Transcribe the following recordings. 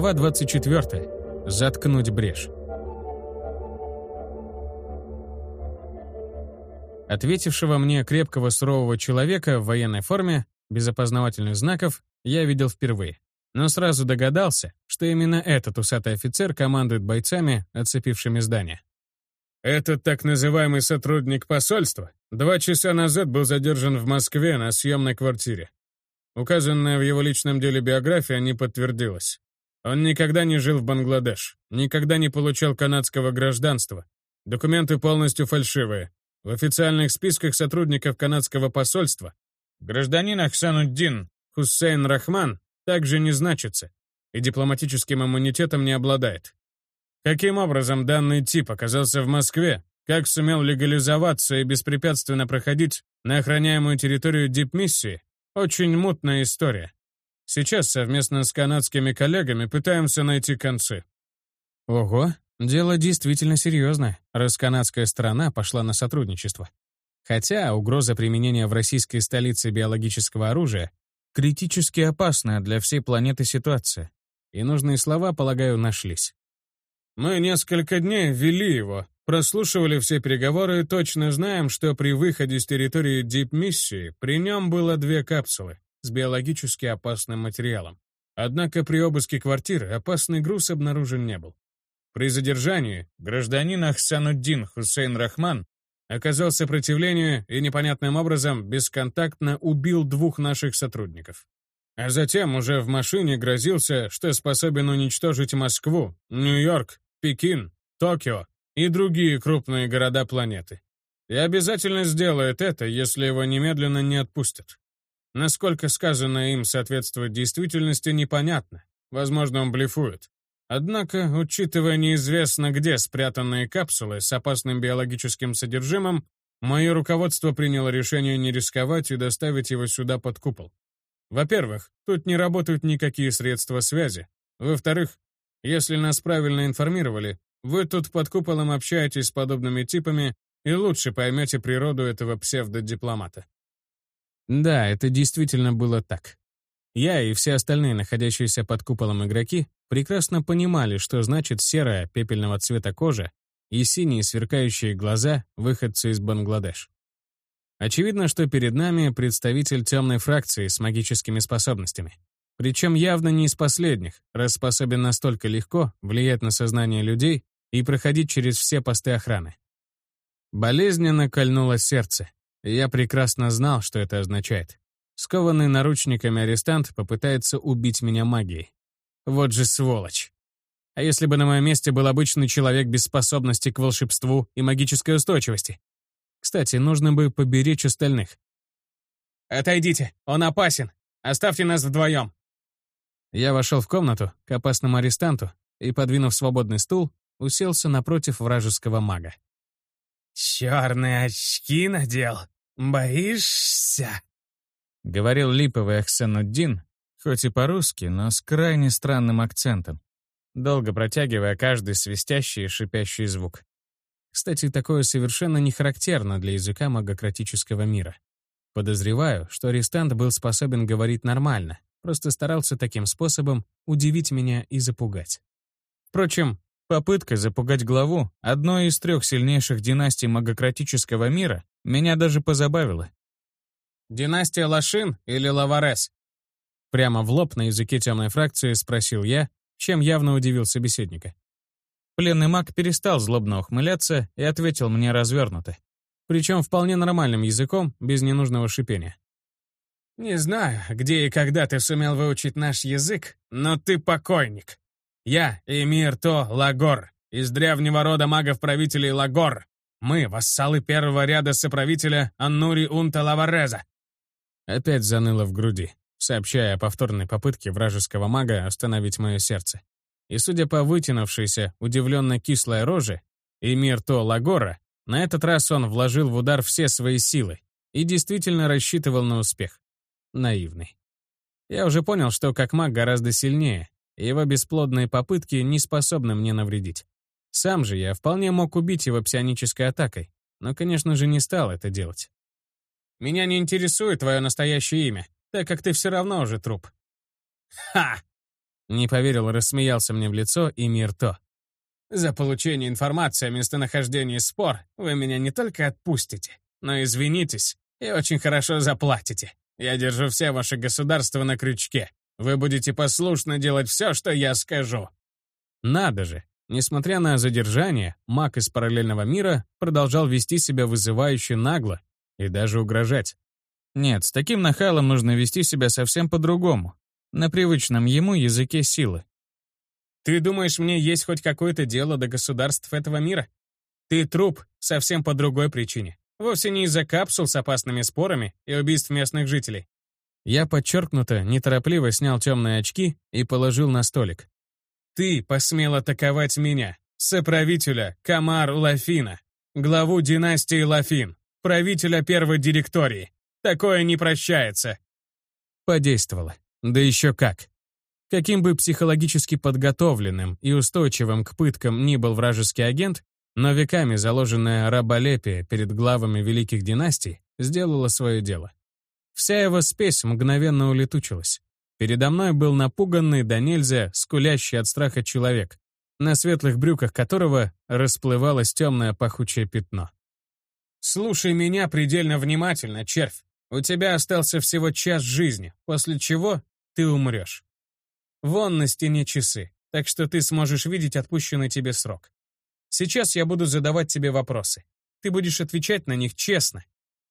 Глава 24. Заткнуть брешь. Ответившего мне крепкого сурового человека в военной форме, без опознавательных знаков, я видел впервые. Но сразу догадался, что именно этот усатый офицер командует бойцами, оцепившими здание. Этот так называемый сотрудник посольства два часа назад был задержан в Москве на съемной квартире. Указанная в его личном деле биография не подтвердилась. Он никогда не жил в Бангладеш, никогда не получал канадского гражданства. Документы полностью фальшивые. В официальных списках сотрудников канадского посольства гражданин Ахсануддин Хусейн Рахман также не значится и дипломатическим иммунитетом не обладает. Каким образом данный тип оказался в Москве, как сумел легализоваться и беспрепятственно проходить на охраняемую территорию дипмиссии, очень мутная история. Сейчас совместно с канадскими коллегами пытаемся найти концы. Ого, дело действительно серьезное, раз канадская сторона пошла на сотрудничество. Хотя угроза применения в российской столице биологического оружия критически опасная для всей планеты ситуация. И нужные слова, полагаю, нашлись. Мы несколько дней вели его, прослушивали все переговоры и точно знаем, что при выходе с территории Дип-миссии при нем было две капсулы с биологически опасным материалом. Однако при обыске квартиры опасный груз обнаружен не был. При задержании гражданин Ахсануддин Хусейн Рахман оказал сопротивление и непонятным образом бесконтактно убил двух наших сотрудников. А затем уже в машине грозился, что способен уничтожить Москву, Нью-Йорк, Пекин, Токио и другие крупные города планеты. И обязательно сделает это, если его немедленно не отпустят. Насколько сказанное им соответствует действительности, непонятно. Возможно, он блефует. Однако, учитывая неизвестно где спрятанные капсулы с опасным биологическим содержимым, мое руководство приняло решение не рисковать и доставить его сюда под купол. Во-первых, тут не работают никакие средства связи. Во-вторых, если нас правильно информировали, вы тут под куполом общаетесь с подобными типами и лучше поймете природу этого псевдодипломата. Да, это действительно было так. Я и все остальные, находящиеся под куполом игроки, прекрасно понимали, что значит серая пепельного цвета кожа и синие сверкающие глаза выходцы из Бангладеш. Очевидно, что перед нами представитель темной фракции с магическими способностями. Причем явно не из последних, раз способен настолько легко влиять на сознание людей и проходить через все посты охраны. Болезненно кольнуло сердце, я прекрасно знал, что это означает. Скованный наручниками арестант попытается убить меня магией. Вот же сволочь. А если бы на моем месте был обычный человек без способности к волшебству и магической устойчивости? Кстати, нужно бы поберечь остальных. «Отойдите, он опасен. Оставьте нас вдвоем». Я вошел в комнату к опасному арестанту и, подвинув свободный стул, уселся напротив вражеского мага. «Черные очки надел? Боишься?» — говорил липовый Ахсенуддин, хоть и по-русски, но с крайне странным акцентом, долго протягивая каждый свистящий и шипящий звук. Кстати, такое совершенно не характерно для языка магократического мира. Подозреваю, что арестант был способен говорить нормально, просто старался таким способом удивить меня и запугать. Впрочем, Попытка запугать главу одной из трех сильнейших династий магократического мира меня даже позабавила. «Династия Лашин или Лаварес?» Прямо в лоб на языке темной фракции спросил я, чем явно удивил собеседника. Пленный маг перестал злобно ухмыляться и ответил мне развернуто. Причем вполне нормальным языком, без ненужного шипения. «Не знаю, где и когда ты сумел выучить наш язык, но ты покойник. Я Эмир То Лагор, из древнего рода магов-правителей Лагор. Мы — вассалы первого ряда соправителя Аннури Унта Лавареза». Опять заныло в груди, сообщая о повторной попытке вражеского мага остановить мое сердце. И судя по вытянувшейся, удивленно кислой роже, Эмир То Лагора, на этот раз он вложил в удар все свои силы и действительно рассчитывал на успех. Наивный. Я уже понял, что как маг гораздо сильнее, его бесплодные попытки не способны мне навредить. Сам же я вполне мог убить его псионической атакой, но, конечно же, не стал это делать. «Меня не интересует твое настоящее имя, так как ты все равно уже труп». «Ха!» Не поверил, рассмеялся мне в лицо и Мирто. За получение информации о местонахождении спор вы меня не только отпустите, но извинитесь и очень хорошо заплатите. Я держу все ваши государства на крючке. Вы будете послушно делать все, что я скажу». Надо же. Несмотря на задержание, маг из параллельного мира продолжал вести себя вызывающе нагло и даже угрожать. Нет, с таким нахалом нужно вести себя совсем по-другому, на привычном ему языке силы. «Ты думаешь, мне есть хоть какое-то дело до государств этого мира? Ты труп совсем по другой причине. Вовсе не из-за капсул с опасными спорами и убийств местных жителей. Я подчеркнуто, неторопливо снял темные очки и положил на столик. Ты посмел атаковать меня, соправителя Камар Лафина, главу династии Лафин, правителя первой директории. Такое не прощается. Подействовало. Да еще как. Каким бы психологически подготовленным и устойчивым к пыткам ни был вражеский агент, но веками заложенная раболепие перед главами великих династий сделала свое дело. Вся его спесь мгновенно улетучилась. Передо мной был напуганный да нельзя, скулящий от страха человек, на светлых брюках которого расплывалось темное пахучее пятно. «Слушай меня предельно внимательно, червь. У тебя остался всего час жизни, после чего ты умрешь. Вон на стене часы, так что ты сможешь видеть отпущенный тебе срок. Сейчас я буду задавать тебе вопросы. Ты будешь отвечать на них честно.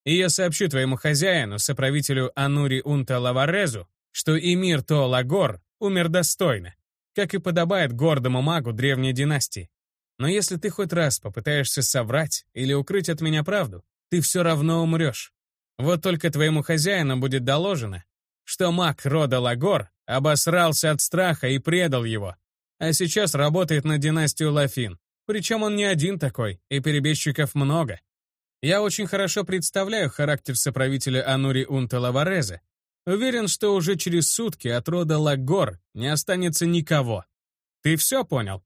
И я сообщу твоему хозяину, соправителю Анури Унта Лаварезу, что Эмир То Лагор умер достойно, как и подобает гордому магу древней династии. Но если ты хоть раз попытаешься соврать или укрыть от меня правду, ты все равно умрешь. Вот только твоему хозяину будет доложено, что маг рода Лагор обосрался от страха и предал его, а сейчас работает на династию Лафин. Причем он не один такой, и перебежчиков много. Я очень хорошо представляю характер соправителя Анури Унта Лавареза. Уверен, что уже через сутки от рода Лагор не останется никого. Ты все понял?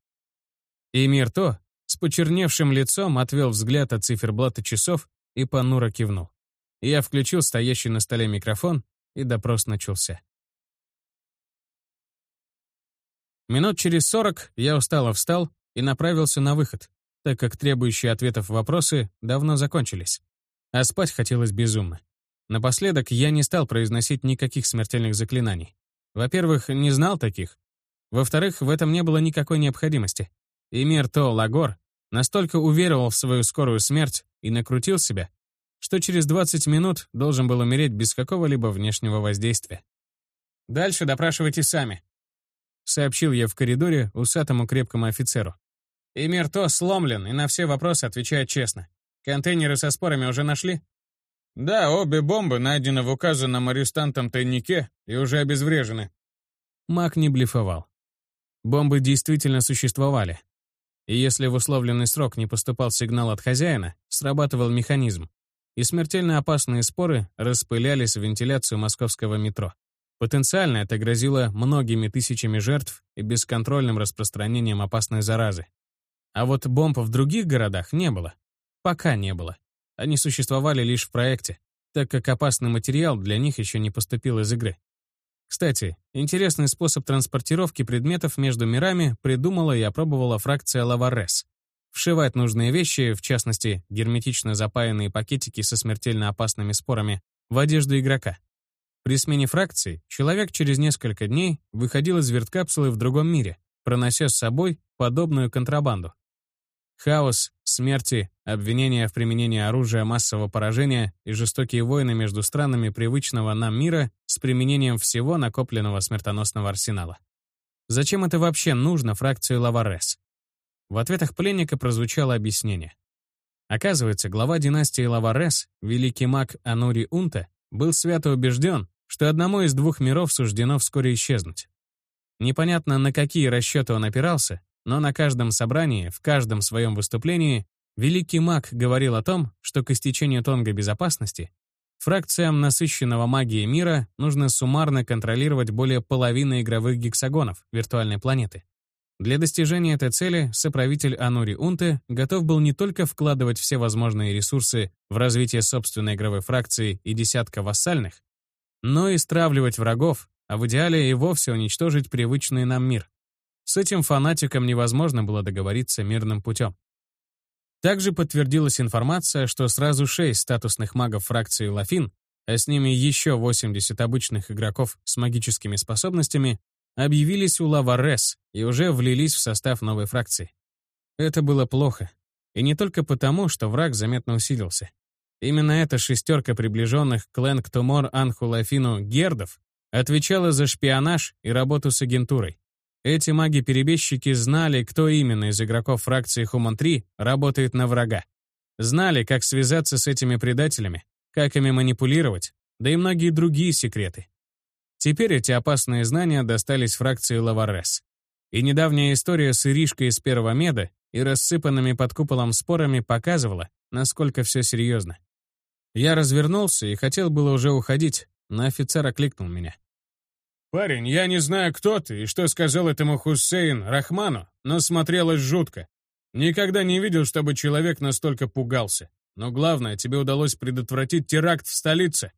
И Мирто с почерневшим лицом отвел взгляд от циферблата часов и понуро кивнул. Я включил стоящий на столе микрофон, и допрос начался. Минут через сорок я устало встал и направился на выход, так как требующие ответов вопросы давно закончились. А спать хотелось безумно. Напоследок я не стал произносить никаких смертельных заклинаний. Во-первых, не знал таких. Во-вторых, в этом не было никакой необходимости. И мир То Лагор настолько уверовал в свою скорую смерть и накрутил себя, что через 20 минут должен был умереть без какого-либо внешнего воздействия. «Дальше допрашивайте сами», — сообщил я в коридоре усатому крепкому офицеру. Эмир То сломлен и на все вопросы отвечает честно. Контейнеры со спорами уже нашли? Да, обе бомбы найдены в указанном арестантом тайнике и уже обезврежены. Маг не блефовал. Бомбы действительно существовали. И если в условленный срок не поступал сигнал от хозяина, срабатывал механизм, и смертельно опасные споры распылялись в вентиляцию московского метро. Потенциально это грозило многими тысячами жертв и бесконтрольным распространением опасной заразы. А вот бомб в других городах не было. Пока не было. Они существовали лишь в проекте, так как опасный материал для них еще не поступил из игры. Кстати, интересный способ транспортировки предметов между мирами придумала и опробовала фракция Лаварес. Вшивать нужные вещи, в частности, герметично запаянные пакетики со смертельно опасными спорами, в одежду игрока. При смене фракции человек через несколько дней выходил из верткапсулы в другом мире, пронося с собой подобную контрабанду. Хаос, смерти, обвинения в применении оружия массового поражения и жестокие войны между странами привычного нам мира с применением всего накопленного смертоносного арсенала. Зачем это вообще нужно фракции Лаварес? В ответах пленника прозвучало объяснение. Оказывается, глава династии Лаварес, великий маг Анури Унта, был свято убежден, что одному из двух миров суждено вскоре исчезнуть. Непонятно, на какие расчеты он опирался, но на каждом собрании, в каждом своем выступлении великий маг говорил о том, что к истечению тонга безопасности фракциям насыщенного магией мира нужно суммарно контролировать более половины игровых гексагонов виртуальной планеты. Для достижения этой цели соправитель Анури Унте готов был не только вкладывать все возможные ресурсы в развитие собственной игровой фракции и десятка вассальных, но и стравливать врагов а в идеале и вовсе уничтожить привычный нам мир. С этим фанатиком невозможно было договориться мирным путем. Также подтвердилась информация, что сразу шесть статусных магов фракции Лафин, а с ними еще 80 обычных игроков с магическими способностями, объявились у Лаварес и уже влились в состав новой фракции. Это было плохо. И не только потому, что враг заметно усилился. Именно эта шестерка приближенных к Лэнг-Тумор Анху Лафину гердов отвечала за шпионаж и работу с агентурой. Эти маги-перебежчики знали, кто именно из игроков фракции Хуман-3 работает на врага. Знали, как связаться с этими предателями, как ими манипулировать, да и многие другие секреты. Теперь эти опасные знания достались фракции Лаварес. И недавняя история с Иришкой из Первого Меда и рассыпанными под куполом спорами показывала, насколько все серьезно. Я развернулся и хотел было уже уходить, но офицер окликнул меня. «Парень, я не знаю, кто ты и что сказал этому Хусейн Рахману, но смотрелось жутко. Никогда не видел, чтобы человек настолько пугался. Но главное, тебе удалось предотвратить теракт в столице.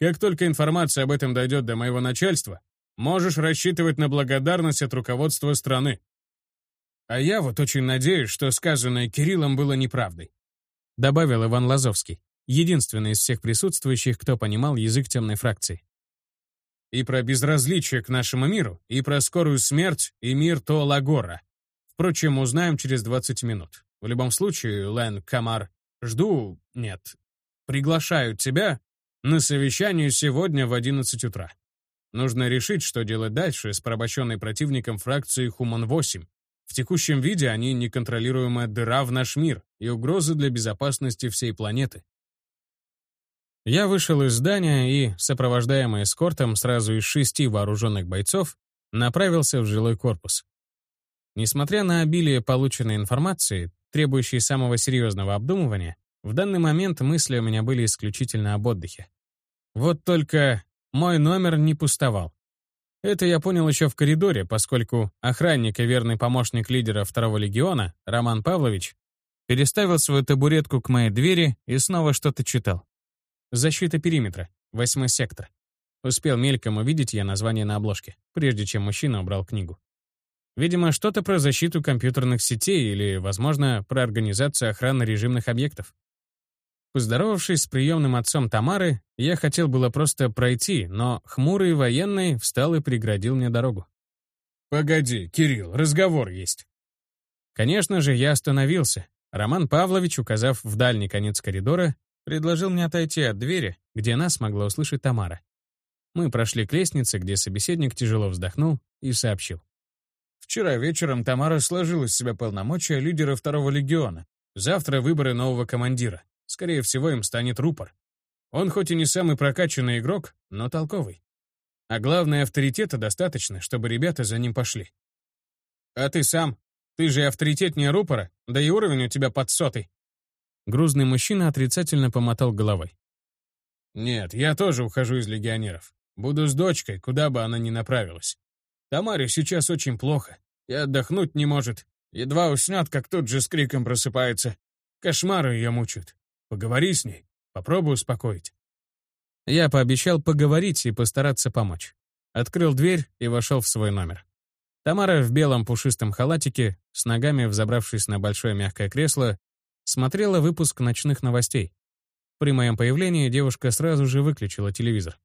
Как только информация об этом дойдет до моего начальства, можешь рассчитывать на благодарность от руководства страны. А я вот очень надеюсь, что сказанное Кириллом было неправдой», добавил Иван Лазовский, единственный из всех присутствующих, кто понимал язык темной фракции и про безразличие к нашему миру, и про скорую смерть и мир Толагора. Впрочем, узнаем через 20 минут. В любом случае, Лэн Камар, жду... нет. Приглашаю тебя на совещание сегодня в 11 утра. Нужно решить, что делать дальше с порабощенной противником фракции Хуман-8. В текущем виде они неконтролируемая дыра в наш мир и угроза для безопасности всей планеты. Я вышел из здания и, сопровождаемый эскортом сразу из шести вооруженных бойцов, направился в жилой корпус. Несмотря на обилие полученной информации, требующей самого серьезного обдумывания, в данный момент мысли у меня были исключительно об отдыхе. Вот только мой номер не пустовал. Это я понял еще в коридоре, поскольку охранник и верный помощник лидера второго легиона, Роман Павлович, переставил свою табуретку к моей двери и снова что-то читал. Защита периметра. Восьмой сектор. Успел мельком увидеть я название на обложке, прежде чем мужчина убрал книгу. Видимо, что-то про защиту компьютерных сетей или, возможно, про организацию охраны режимных объектов. Поздоровавшись с приемным отцом Тамары, я хотел было просто пройти, но хмурый военный встал и преградил мне дорогу. «Погоди, Кирилл, разговор есть». Конечно же, я остановился. Роман Павлович, указав в дальний конец коридора, Предложил мне отойти от двери, где нас могла услышать Тамара. Мы прошли к лестнице, где собеседник тяжело вздохнул и сообщил. Вчера вечером Тамара сложила из себя полномочия лидера второго легиона. Завтра выборы нового командира. Скорее всего, им станет рупор. Он хоть и не самый прокачанный игрок, но толковый. А главное, авторитета достаточно, чтобы ребята за ним пошли. А ты сам? Ты же авторитет не рупора, да и уровень у тебя под сотый. Грузный мужчина отрицательно помотал головой. «Нет, я тоже ухожу из легионеров. Буду с дочкой, куда бы она ни направилась. Тамаре сейчас очень плохо. И отдохнуть не может. Едва уснет, как тут же с криком просыпается. Кошмары ее мучают. Поговори с ней. Попробуй успокоить». Я пообещал поговорить и постараться помочь. Открыл дверь и вошел в свой номер. Тамара в белом пушистом халатике, с ногами взобравшись на большое мягкое кресло, смотрела выпуск ночных новостей. При моем появлении девушка сразу же выключила телевизор.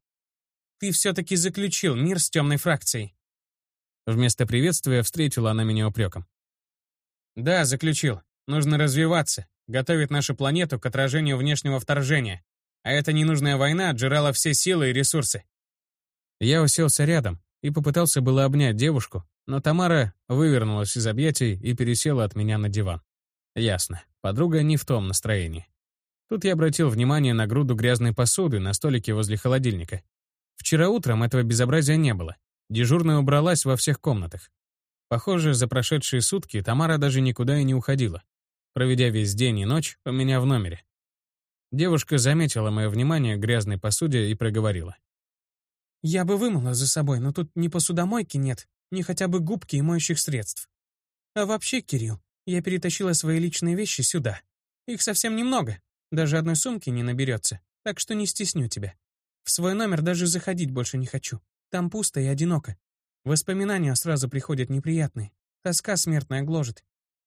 «Ты все-таки заключил мир с темной фракцией». Вместо приветствия встретила она меня упреком. «Да, заключил. Нужно развиваться, готовить нашу планету к отражению внешнего вторжения. А эта ненужная война отжирала все силы и ресурсы». Я уселся рядом и попытался было обнять девушку, но Тамара вывернулась из объятий и пересела от меня на диван. Ясно. Подруга не в том настроении. Тут я обратил внимание на груду грязной посуды на столике возле холодильника. Вчера утром этого безобразия не было. Дежурная убралась во всех комнатах. Похоже, за прошедшие сутки Тамара даже никуда и не уходила, проведя весь день и ночь у меня в номере. Девушка заметила мое внимание к грязной посуде и проговорила. «Я бы вымыла за собой, но тут ни посудомойки нет, ни хотя бы губки и моющих средств. А вообще, Кирилл, я перетащила свои личные вещи сюда. Их совсем немного, даже одной сумки не наберется, так что не стесню тебя. В свой номер даже заходить больше не хочу. Там пусто и одиноко. Воспоминания сразу приходят неприятные. Тоска смертная гложет.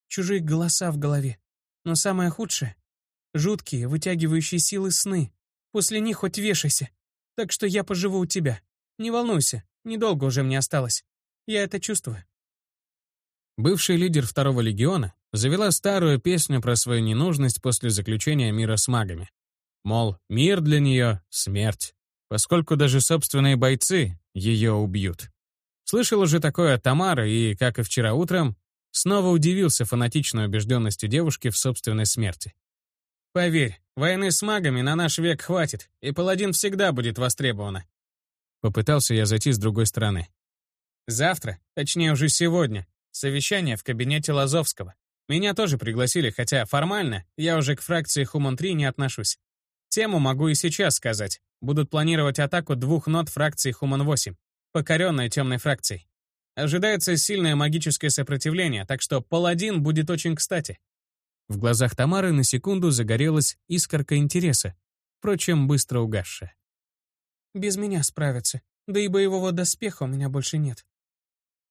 Чужие голоса в голове. Но самое худшее — жуткие, вытягивающие силы сны. После них хоть вешайся. Так что я поживу у тебя. Не волнуйся, недолго уже мне осталось. Я это чувствую. Бывший лидер второго легиона завела старую песню про свою ненужность после заключения мира с магами. Мол, мир для нее — смерть, поскольку даже собственные бойцы ее убьют. Слышал уже такое от Тамары и, как и вчера утром, снова удивился фанатичной убежденности девушки в собственной смерти. «Поверь, войны с магами на наш век хватит, и паладин всегда будет востребована». Попытался я зайти с другой стороны. Завтра, точнее уже сегодня, совещание в кабинете Лазовского. Меня тоже пригласили, хотя формально я уже к фракции Хуман-3 не отношусь. Тему могу и сейчас сказать. Будут планировать атаку двух нот фракции Хуман-8, покоренной темной фракцией. Ожидается сильное магическое сопротивление, так что паладин будет очень кстати. В глазах Тамары на секунду загорелась искорка интереса, впрочем, быстро угасшая. «Без меня справятся, да и боевого доспеха у меня больше нет».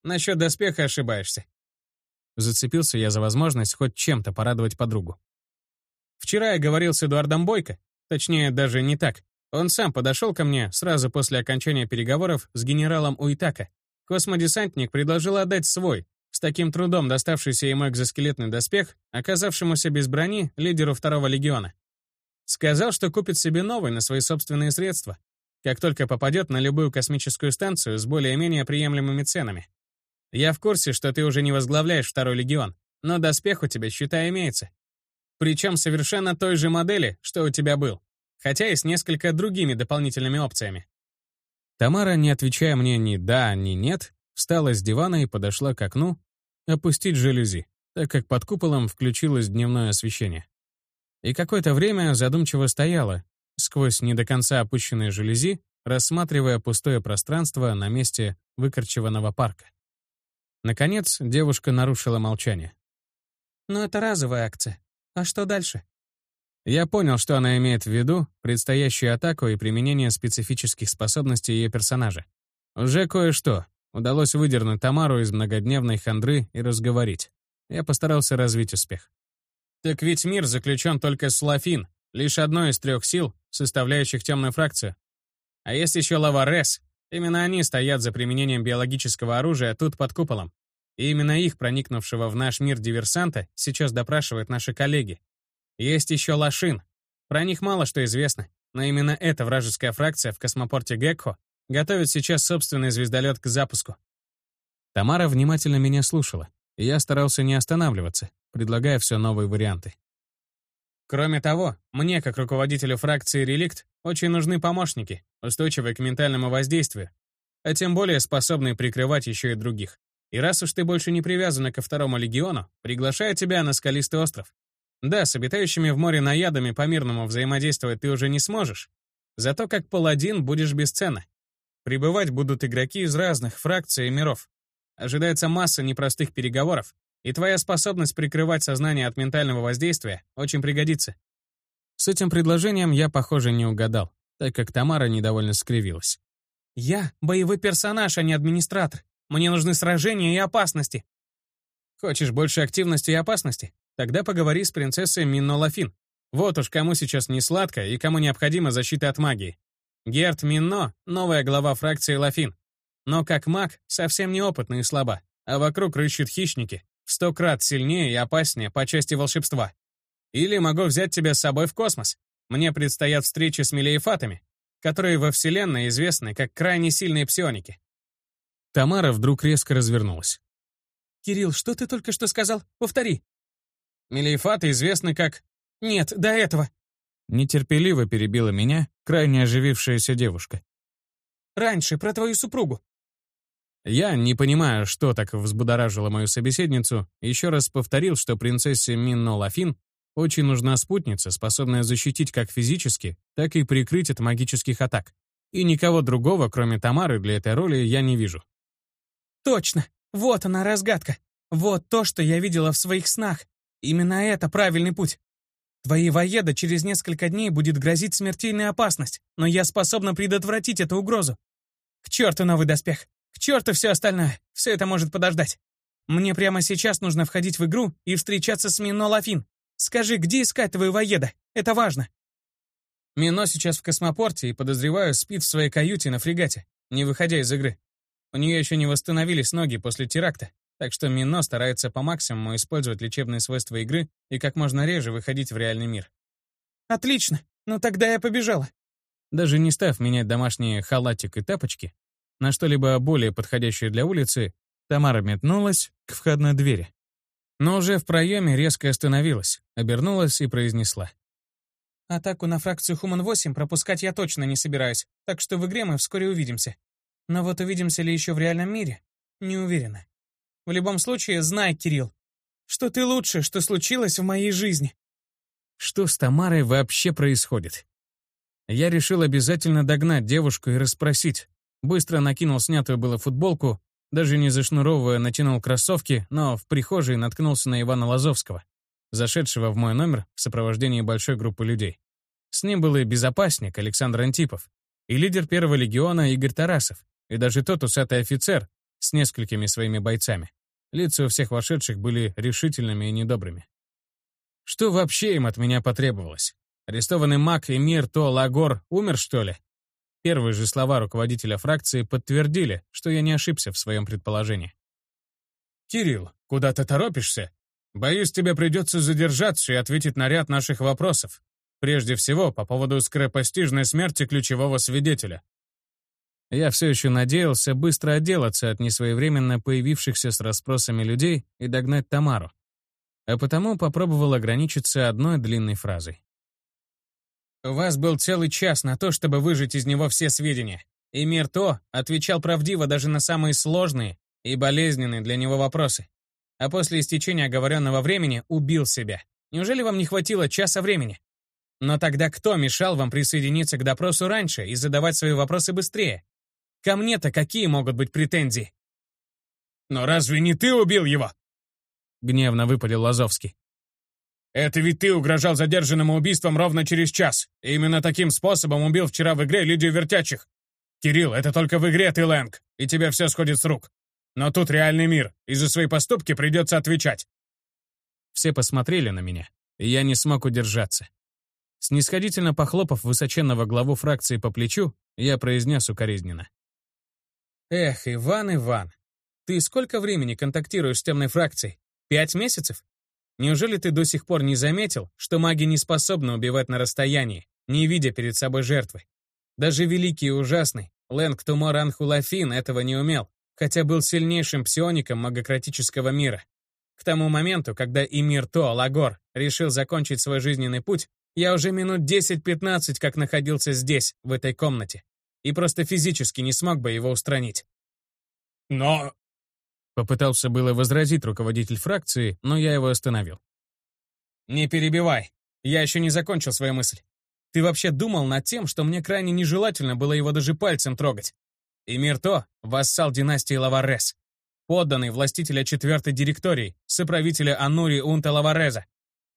Насчет доспеха ошибаешься. Зацепился я за возможность хоть чем-то порадовать подругу. Вчера я говорил с Эдуардом Бойко, точнее, даже не так. Он сам подошел ко мне сразу после окончания переговоров с генералом Уитака. Космодесантник предложил отдать свой, с таким трудом доставшийся ему экзоскелетный доспех, оказавшемуся без брони лидеру второго легиона. Сказал, что купит себе новый на свои собственные средства, как только попадет на любую космическую станцию с более-менее приемлемыми ценами. Я в курсе, что ты уже не возглавляешь второй легион, но доспех у тебя, считай, имеется. Причем совершенно той же модели, что у тебя был, хотя и с несколько другими дополнительными опциями. Тамара, не отвечая мне ни «да», ни «нет», встала с дивана и подошла к окну опустить жалюзи, так как под куполом включилось дневное освещение. И какое-то время задумчиво стояла, сквозь не до конца опущенные жалюзи, рассматривая пустое пространство на месте выкорчеванного парка. Наконец, девушка нарушила молчание. «Ну, это разовая акция. А что дальше?» Я понял, что она имеет в виду, предстоящую атаку и применение специфических способностей ее персонажа. Уже кое-что. Удалось выдернуть Тамару из многодневной хандры и разговорить. Я постарался развить успех. «Так ведь мир заключен только с Лафин, лишь одной из трех сил, составляющих темную фракцию. А есть еще Лаварес, Именно они стоят за применением биологического оружия тут под куполом. И именно их, проникнувшего в наш мир диверсанта, сейчас допрашивают наши коллеги. Есть еще Лашин. Про них мало что известно, но именно эта вражеская фракция в космопорте Гекко готовит сейчас собственный звездолет к запуску. Тамара внимательно меня слушала, и я старался не останавливаться, предлагая все новые варианты. Кроме того, мне, как руководителю фракции «Реликт», очень нужны помощники, устойчивые к ментальному воздействию, а тем более способные прикрывать еще и других. И раз уж ты больше не привязана ко второму легиону, приглашаю тебя на скалистый остров. Да, с обитающими в море наядами по-мирному взаимодействовать ты уже не сможешь, зато как паладин будешь бесценно. Прибывать будут игроки из разных фракций и миров. Ожидается масса непростых переговоров, и твоя способность прикрывать сознание от ментального воздействия очень пригодится. С этим предложением я, похоже, не угадал, так как Тамара недовольно скривилась. «Я — боевой персонаж, а не администратор. Мне нужны сражения и опасности». «Хочешь больше активности и опасности? Тогда поговори с принцессой Минно Лафин. Вот уж кому сейчас не сладко и кому необходима защита от магии. Герт Минно — новая глава фракции Лафин. Но как маг совсем неопытный и слаба, а вокруг рыщут хищники, в сто крат сильнее и опаснее по части волшебства. Или могу взять тебя с собой в космос. Мне предстоят встречи с мелиефатами, которые во Вселенной известны как крайне сильные псионики. Тамара вдруг резко развернулась. «Кирилл, что ты только что сказал? Повтори». Мелиефаты известны как... Нет, до этого. Нетерпеливо перебила меня крайне оживившаяся девушка. Раньше, про твою супругу. Я, не понимая, что так взбудоражило мою собеседницу, еще раз повторил, что принцессе Минно Лафин очень нужна спутница, способная защитить как физически, так и прикрыть от магических атак. И никого другого, кроме Тамары, для этой роли я не вижу. Точно! Вот она разгадка! Вот то, что я видела в своих снах. Именно это правильный путь. Твоей воеда через несколько дней будет грозить смертельная опасность, но я способна предотвратить эту угрозу. К черту новый доспех! К черту все остальное! Все это может подождать! Мне прямо сейчас нужно входить в игру и встречаться с Мино Лафин. Скажи, где искать твоего воеда? Это важно!» Мино сейчас в космопорте и, подозреваю, спит в своей каюте на фрегате, не выходя из игры. У нее еще не восстановились ноги после теракта, так что Мино старается по максимуму использовать лечебные свойства игры и как можно реже выходить в реальный мир. «Отлично! Ну тогда я побежала!» Даже не став менять домашние халатик и тапочки на что-либо более подходящее для улицы, Тамара метнулась к входной двери. Но уже в проеме резко остановилась, обернулась и произнесла. Атаку на фракцию Хуман-8 пропускать я точно не собираюсь, так что в игре мы вскоре увидимся. Но вот увидимся ли еще в реальном мире? Не уверена. В любом случае, знай, Кирилл, что ты лучше, что случилось в моей жизни. Что с Тамарой вообще происходит? Я решил обязательно догнать девушку и расспросить. Быстро накинул снятую было футболку, даже не зашнуровывая, натянул кроссовки, но в прихожей наткнулся на Ивана Лазовского зашедшего в мой номер в сопровождении большой группы людей. С ним был и безопасник Александр Антипов, и лидер первого легиона Игорь Тарасов, и даже тот усатый офицер с несколькими своими бойцами. Лица у всех вошедших были решительными и недобрыми. Что вообще им от меня потребовалось? Арестованный маг Эмир То Лагор умер, что ли? Первые же слова руководителя фракции подтвердили, что я не ошибся в своем предположении. «Кирилл, куда ты торопишься? Боюсь, тебе придется задержаться и ответить на ряд наших вопросов. Прежде всего, по поводу скоропостижной смерти ключевого свидетеля. Я все еще надеялся быстро отделаться от несвоевременно появившихся с расспросами людей и догнать Тамару. А потому попробовал ограничиться одной длинной фразой. «У вас был целый час на то, чтобы выжать из него все сведения. И мир то отвечал правдиво даже на самые сложные и болезненные для него вопросы а после истечения оговоренного времени убил себя. Неужели вам не хватило часа времени? Но тогда кто мешал вам присоединиться к допросу раньше и задавать свои вопросы быстрее? Ко мне-то какие могут быть претензии? «Но разве не ты убил его?» Гневно выпалил Лазовский. «Это ведь ты угрожал задержанному убийством ровно через час. И именно таким способом убил вчера в игре Лидию Вертячих. Кирилл, это только в игре ты Лэнг, и тебе все сходит с рук. Но тут реальный мир, и за свои поступки придется отвечать. Все посмотрели на меня, и я не смог удержаться. Снисходительно похлопав высоченного главу фракции по плечу, я произнес укоризненно. «Эх, Иван, Иван, ты сколько времени контактируешь с темной фракцией? Пять месяцев? Неужели ты до сих пор не заметил, что маги не способны убивать на расстоянии, не видя перед собой жертвы? Даже великий и ужасный Лэнг Тумор Анхулафин этого не умел хотя был сильнейшим псиоником магократического мира. К тому моменту, когда Имир То Лагор решил закончить свой жизненный путь, я уже минут 10-15 как находился здесь, в этой комнате, и просто физически не смог бы его устранить. «Но...» Попытался было возразить руководитель фракции, но я его остановил. «Не перебивай. Я еще не закончил свою мысль. Ты вообще думал над тем, что мне крайне нежелательно было его даже пальцем трогать? И Мирто — вассал династии Лаварес, подданный властителя четвертой директории, соправителя Анури Унта Лавареза.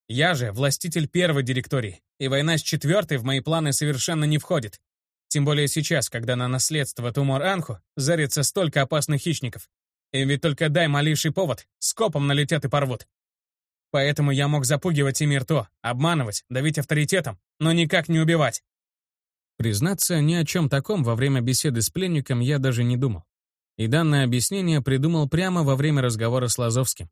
Я же властитель первой директории, и война с четвертой в мои планы совершенно не входит. Тем более сейчас, когда на наследство Тумор-Анху зарится столько опасных хищников. Им ведь только дай малейший повод, скопом налетят и порвут. Поэтому я мог запугивать Эмирто, обманывать, давить авторитетом, но никак не убивать. Признаться, ни о чем таком во время беседы с пленником я даже не думал. И данное объяснение придумал прямо во время разговора с Лазовским.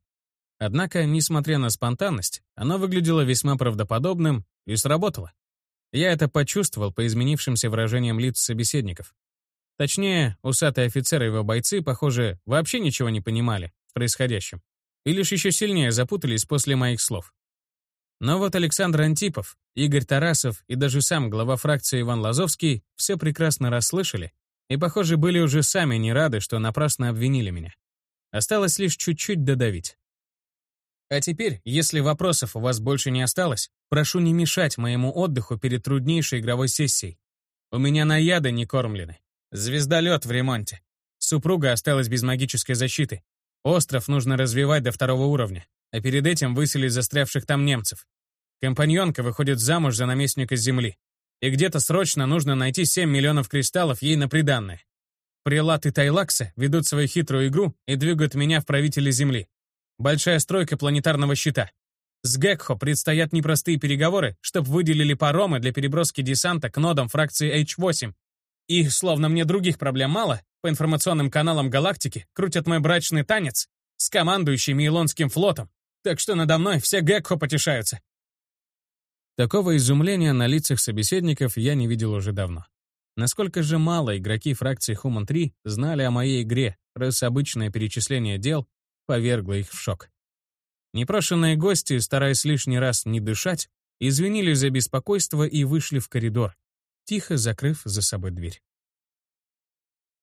Однако, несмотря на спонтанность, оно выглядело весьма правдоподобным и сработало. Я это почувствовал по изменившимся выражениям лиц собеседников. Точнее, усатые офицеры и его бойцы, похоже, вообще ничего не понимали в происходящем. И лишь еще сильнее запутались после моих слов. Но вот Александр Антипов, Игорь Тарасов и даже сам глава фракции Иван Лазовский все прекрасно расслышали и, похоже, были уже сами не рады, что напрасно обвинили меня. Осталось лишь чуть-чуть додавить. А теперь, если вопросов у вас больше не осталось, прошу не мешать моему отдыху перед труднейшей игровой сессией. У меня наяды не кормлены. Звездолет в ремонте. Супруга осталась без магической защиты. Остров нужно развивать до второго уровня а перед этим выселить застрявших там немцев. Компаньонка выходит замуж за наместника Земли. И где-то срочно нужно найти 7 миллионов кристаллов ей на приданное. прилаты Тайлакса ведут свою хитрую игру и двигают меня в правители Земли. Большая стройка планетарного щита. С Гекхо предстоят непростые переговоры, чтобы выделили паромы для переброски десанта к нодам фракции H8. И, словно мне других проблем мало, по информационным каналам галактики крутят мой брачный танец с командующим Илонским флотом. Так что надо мной все Гекхо потешаются. Такого изумления на лицах собеседников я не видел уже давно. Насколько же мало игроки фракции Human 3 знали о моей игре, раз обычное перечисление дел повергло их в шок. Непрошенные гости, стараясь лишний раз не дышать, извинились за беспокойство и вышли в коридор, тихо закрыв за собой дверь.